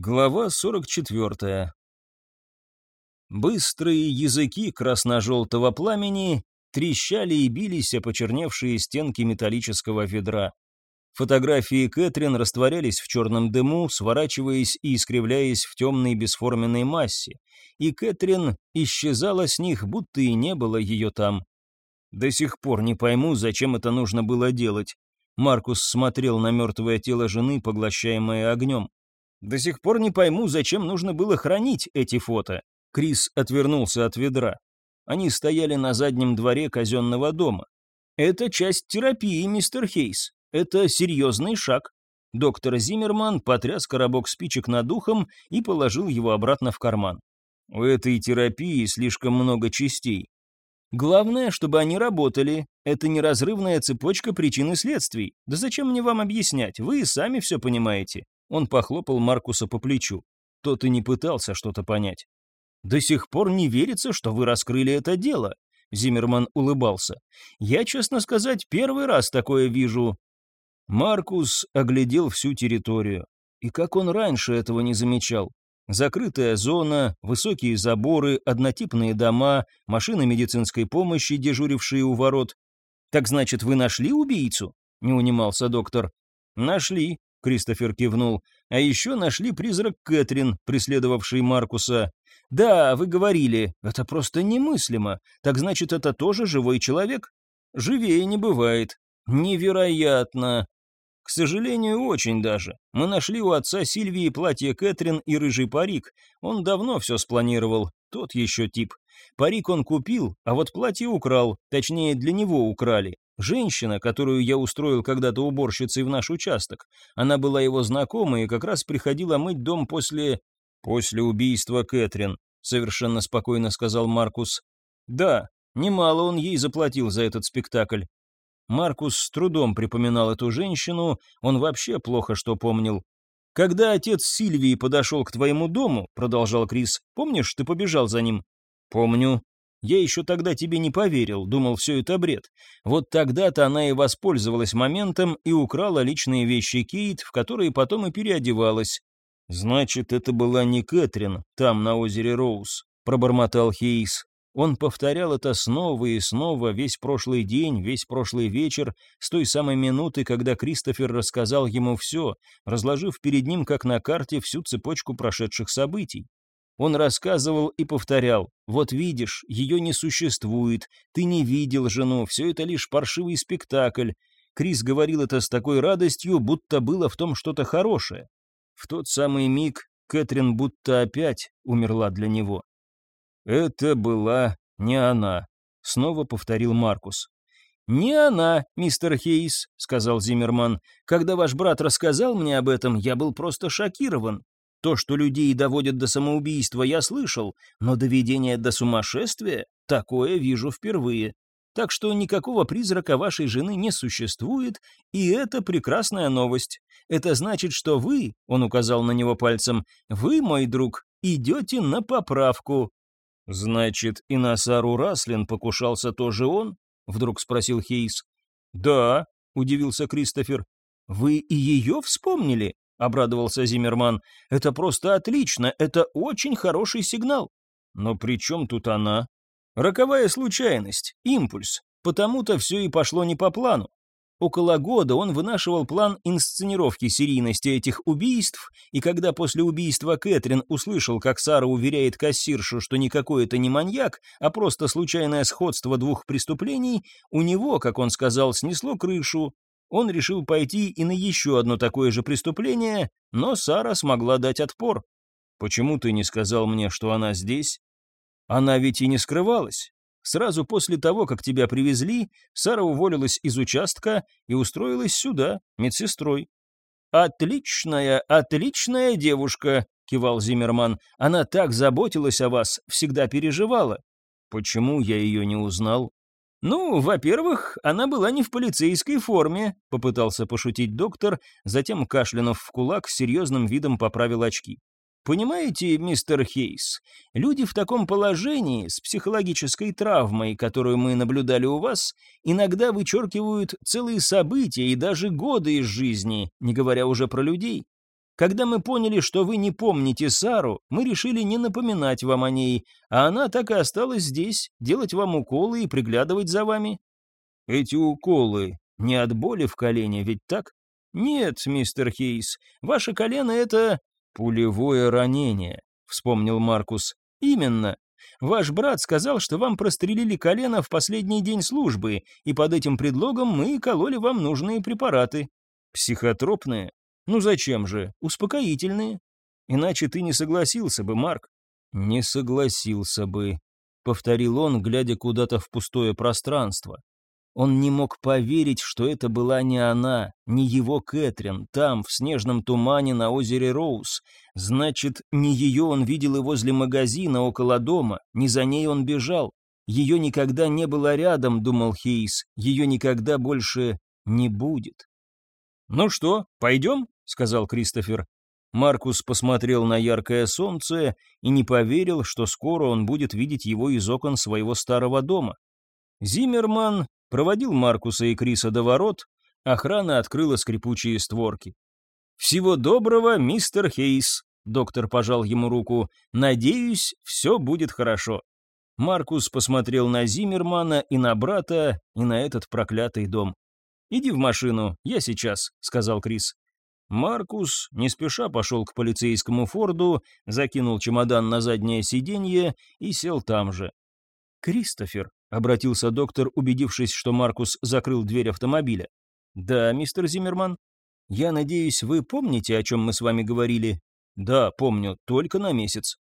Глава 44. Быстрые языки красно-желтого пламени трещали и бились о почерневшие стенки металлического ведра. Фотографии Кэтрин растворялись в черном дыму, сворачиваясь и искривляясь в темной бесформенной массе, и Кэтрин исчезала с них, будто и не было ее там. До сих пор не пойму, зачем это нужно было делать. Маркус смотрел на мертвое тело жены, поглощаемое огнем. До сих пор не пойму, зачем нужно было хранить эти фото. Крис отвернулся от ведра. Они стояли на заднем дворе казенного дома. Это часть терапии, мистер Хейс. Это серьезный шаг. Доктор Зиммерман потряс коробок спичек над ухом и положил его обратно в карман. У этой терапии слишком много частей. Главное, чтобы они работали. Это неразрывная цепочка причин и следствий. Да зачем мне вам объяснять? Вы и сами все понимаете. Он похлопал Маркуса по плечу. Тот и не пытался что-то понять. «До сих пор не верится, что вы раскрыли это дело», — Зиммерман улыбался. «Я, честно сказать, первый раз такое вижу». Маркус оглядел всю территорию. И как он раньше этого не замечал? Закрытая зона, высокие заборы, однотипные дома, машины медицинской помощи, дежурившие у ворот. «Так значит, вы нашли убийцу?» — не унимался доктор. «Нашли», — Кристофер кивнул. «А еще нашли призрак Кэтрин, преследовавший Маркуса. Да, вы говорили, это просто немыслимо. Так значит, это тоже живой человек? Живее не бывает. Невероятно. К сожалению, очень даже. Мы нашли у отца Сильвии платье Кэтрин и рыжий парик. Он давно все спланировал. Тот еще тип. Парик он купил, а вот платье украл. Точнее, для него украли. Женщина, которую я устроил когда-то уборщицей в наш участок. Она была его знакомой и как раз приходила мыть дом после... После убийства Кэтрин, совершенно спокойно сказал Маркус. Да, немало он ей заплатил за этот спектакль. Маркус с трудом припоминал эту женщину, он вообще плохо что помнил. «Когда отец Сильвии подошел к твоему дому», — продолжал Крис, — «помнишь, ты побежал за ним?» «Помню», я еще тогда тебе не поверил, думал, все это бред. Вот тогда-то она и воспользовалась моментом и украла личные вещи Кейт, в которые потом и переодевалась. Значит, это была не Кэтрин, там, на озере Роуз, пробормотал Хейс. Он повторял это снова и снова весь прошлый день, весь прошлый вечер, с той самой минуты, когда Кристофер рассказал ему все, разложив перед ним, как на карте, всю цепочку прошедших событий. Он рассказывал и повторял, вот видишь, ее не существует, ты не видел жену, все это лишь паршивый спектакль. Крис говорил это с такой радостью, будто было в том что-то хорошее. В тот самый миг Кэтрин будто опять умерла для него. «Это была не она», — снова повторил Маркус. «Не она, мистер Хейс», — сказал Зиммерман. «Когда ваш брат рассказал мне об этом, я был просто шокирован. То, что людей доводят до самоубийства, я слышал, но доведение до сумасшествия — такое вижу впервые. Так что никакого призрака вашей жены не существует, и это прекрасная новость. Это значит, что вы, — он указал на него пальцем, — вы, мой друг, идете на поправку. Значит, и на Сару Раслин покушался тоже он? — вдруг спросил Хейс. Да, — удивился Кристофер. Вы и ее вспомнили? — обрадовался Зиммерман. «Это просто отлично, это очень хороший сигнал». «Но при чем тут она?» «Роковая случайность, импульс. Потому-то все и пошло не по плану. Около года он вынашивал план инсценировки серийности этих убийств, и когда после убийства Кэтрин услышал, как Сара уверяет кассиршу, что никакой это не маньяк, а просто случайное сходство двух преступлений, у него, как он сказал, снесло крышу, он решил пойти и на еще одно такое же преступление, но Сара смогла дать отпор. «Почему ты не сказал мне, что она здесь?» «Она ведь и не скрывалась. Сразу после того, как тебя привезли, Сара уволилась из участка и устроилась сюда, медсестрой». «Отличная, отличная девушка», — кивал Зиммерман. «Она так заботилась о вас, всегда переживала». «Почему я ее не узнал?» «Ну, во-первых, она была не в полицейской форме», — попытался пошутить доктор, затем, кашлянув в кулак, с серьезным видом поправил очки. «Понимаете, мистер Хейс, люди в таком положении, с психологической травмой, которую мы наблюдали у вас, иногда вычеркивают целые события и даже годы из жизни, не говоря уже про людей. Когда мы поняли, что вы не помните Сару, мы решили не напоминать вам о ней, а она так и осталась здесь, делать вам уколы и приглядывать за вами». «Эти уколы не от боли в колене, ведь так?» «Нет, мистер Хейс, ваше колено — это...» «Пулевое ранение», — вспомнил Маркус. «Именно. Ваш брат сказал, что вам прострелили колено в последний день службы, и под этим предлогом мы кололи вам нужные препараты. Психотропные? Ну зачем же? Успокоительные. Иначе ты не согласился бы, Марк. Не согласился бы, повторил он, глядя куда-то в пустое пространство. Он не мог поверить, что это была не она, не его Кэтрин, там, в снежном тумане на озере Роуз. Значит, не ее он видел и возле магазина, около дома, не за ней он бежал. Ее никогда не было рядом, думал Хейс, ее никогда больше не будет. «Ну что, пойдем?» — сказал Кристофер. Маркус посмотрел на яркое солнце и не поверил, что скоро он будет видеть его из окон своего старого дома. Зиммерман проводил Маркуса и Криса до ворот, охрана открыла скрипучие створки. «Всего доброго, мистер Хейс», — доктор пожал ему руку, — «надеюсь, все будет хорошо». Маркус посмотрел на Зиммермана и на брата, и на этот проклятый дом. «Иди в машину, я сейчас», — сказал Крис. Маркус не спеша пошел к полицейскому Форду, закинул чемодан на заднее сиденье и сел там же. «Кристофер», — обратился доктор, убедившись, что Маркус закрыл дверь автомобиля. «Да, мистер Зиммерман. Я надеюсь, вы помните, о чем мы с вами говорили?» «Да, помню, только на месяц».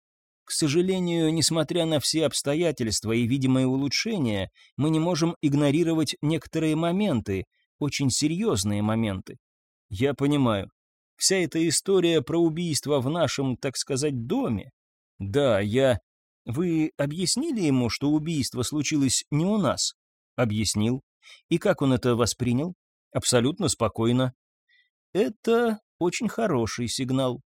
К сожалению, несмотря на все обстоятельства и видимые улучшения, мы не можем игнорировать некоторые моменты, очень серьезные моменты. Я понимаю. Вся эта история про убийство в нашем, так сказать, доме. Да, я... Вы объяснили ему, что убийство случилось не у нас? Объяснил. И как он это воспринял? Абсолютно спокойно. Это очень хороший сигнал.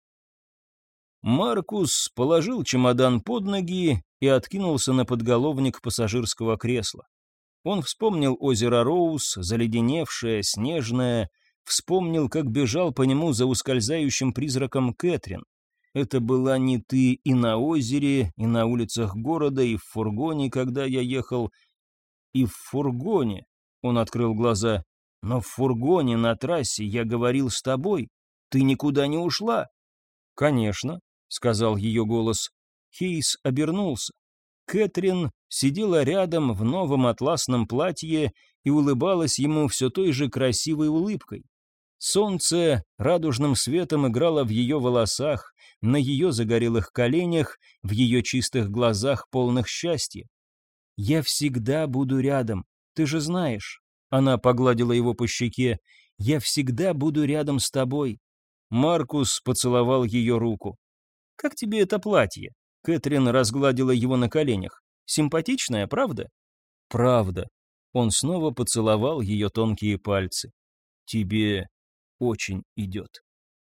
Маркус положил чемодан под ноги и откинулся на подголовник пассажирского кресла. Он вспомнил озеро Роуз, заледеневшее, снежное, вспомнил, как бежал по нему за ускользающим призраком Кэтрин. Это была не ты и на озере, и на улицах города, и в фургоне, когда я ехал. И в фургоне, он открыл глаза. Но в фургоне на трассе я говорил с тобой. Ты никуда не ушла. Конечно, сказал ее голос. Хейс обернулся. Кэтрин сидела рядом в новом атласном платье и улыбалась ему все той же красивой улыбкой. Солнце радужным светом играло в ее волосах, на ее загорелых коленях, в ее чистых глазах, полных счастья. «Я всегда буду рядом, ты же знаешь». Она погладила его по щеке. «Я всегда буду рядом с тобой». Маркус поцеловал ее руку. «Как тебе это платье?» Кэтрин разгладила его на коленях. «Симпатичная, правда?» «Правда». Он снова поцеловал ее тонкие пальцы. «Тебе очень идет».